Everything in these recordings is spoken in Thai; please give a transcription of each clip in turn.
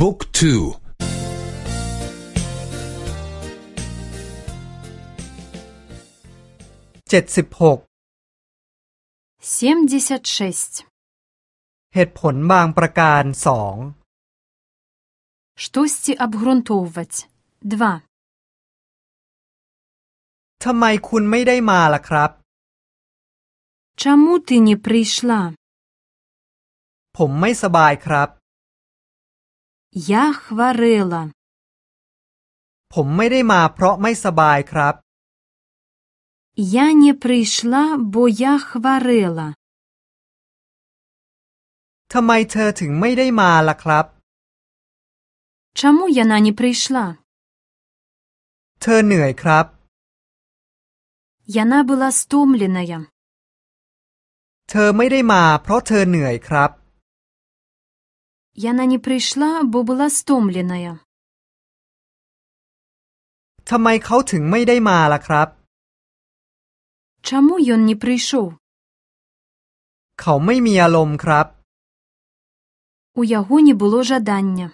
บุ๊กทูเจ็ดสิบหกเหตุผลบางประการสอง Штосьці абгрунтоўваць. Два. ทำไมคุณไม่ได้มาล่ะครับ Чаму ты не прыйшла? ผมไม่สบายครับ Я хварэла. ผมไม่ได้มาเพราะไม่สบายครับ Я не прыйшла, бо я хварэла. ทำไมเธอถึงไม่ได้มาล่ะครับ Чаму яна не прыйшла? เธอเหนื่อยครับ Яна была стомленая. เธอไม่ได้มาเพราะเธอเหนื่อยครับ Яна не прыйшла, бо была стомленая. ทำไมเขาถึงไม่ได้มาล่ะครับ Чаму ён не прыйшоў? เขาไม่มีอารมณ์ครับ У яго не было жадання.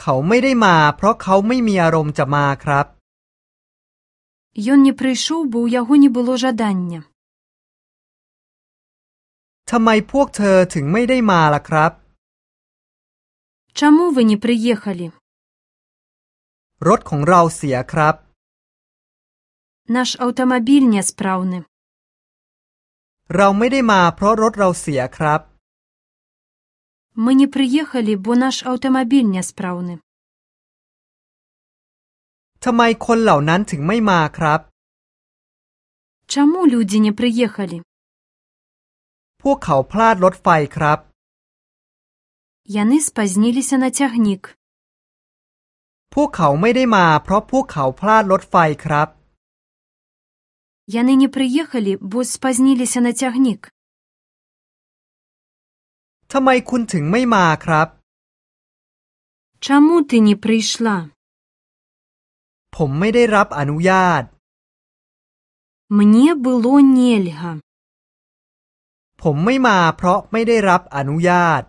เขาไม่ได้มาเพราะเขาไม่มีอารมณ์จะมาครับ Ён не прыйшоў, бо ў яго не было жадання. ทำไมพวกเธอถึงไม่ได้มาล่ะครับ Чаму вы не прыехалі? รถของเราเสียครับ Наш аўтамабіль няспраўны. เราไม่ได้มาเพราะรถเราเสียครับ Мы не прыехалі, бо наш аўтамабіль няспраўны. ทำไมคนเหล่านั้นถึงไม่มาครับ Чаму людзі не прыехалі? พวกเขาพลาดรถไฟครับ Яны спазніліся на цягнік. พวกเขาไม่ได้มาเพราะพวกเขาพลาดรถไฟครับ Яны не прыехалі, бо спазніліся на цягнік. ทำไมคุณถึงไม่มาครับ Чаму ты не прыйшла? ผมไม่ได้รับอนุญาต Мне было нельга. ผมไม่มาเพราะไม่ได้รับอนุญาต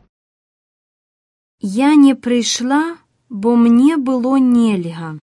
Я не прийшла, бо мне было нельга.